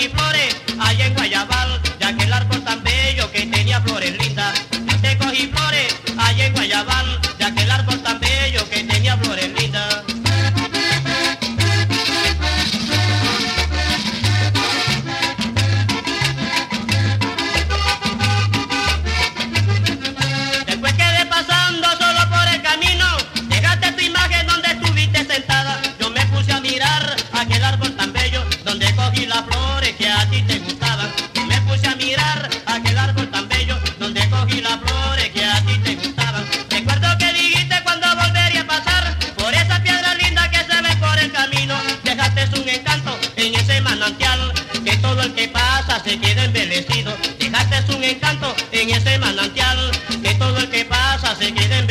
Piripore, allá en Guayabá. dejaste un encanto en ese manantial, que todo el que pasa se quede en